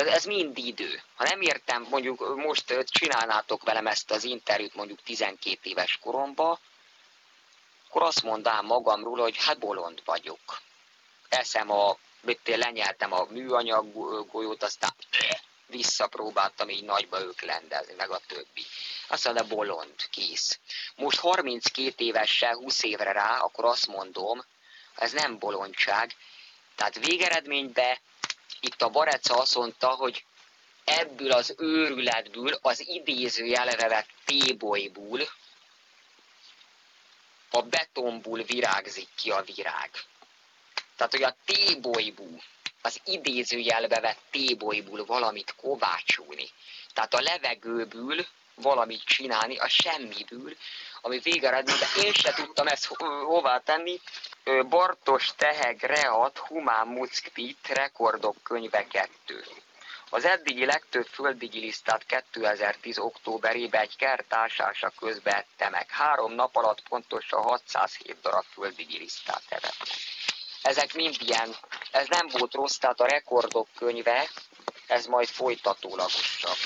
Tehát ez mind idő. Ha nem értem, mondjuk most csinálnátok velem ezt az interjút mondjuk 12 éves koromba, akkor azt mondám magamról, hogy hát bolond vagyok. Eszem a, mit lenyeltem a műanyag golyót, aztán visszapróbáltam így nagyba ők lendezni, meg a többi. Azt mondja, bolond, kész. Most 32 évesen, 20 évre rá, akkor azt mondom, ez nem bolondság. Tehát végeredményben itt a Bareca azt mondta, hogy ebből az őrületből, az idézőjelre vett tébolyból, a betonból virágzik ki a virág. Tehát, hogy a tébolyból, az idézőjelbe vett tébolyból valamit kovácsolni. Tehát a levegőből valamit csinálni, a semmiből, ami végeredményben én se tudtam ezt hová tenni. Bartos Teheg Reat Humán Muckpit Rekordok könyve 2. Az eddigi legtöbb földigi lisztát 2010. októberében egy kert ásása közben ette meg. Három nap alatt pontosan 607 darab földigi lisztát evett. Ezek mind ilyen, ez nem volt rossz, tehát a rekordok könyve, ez majd folytatólagosabb.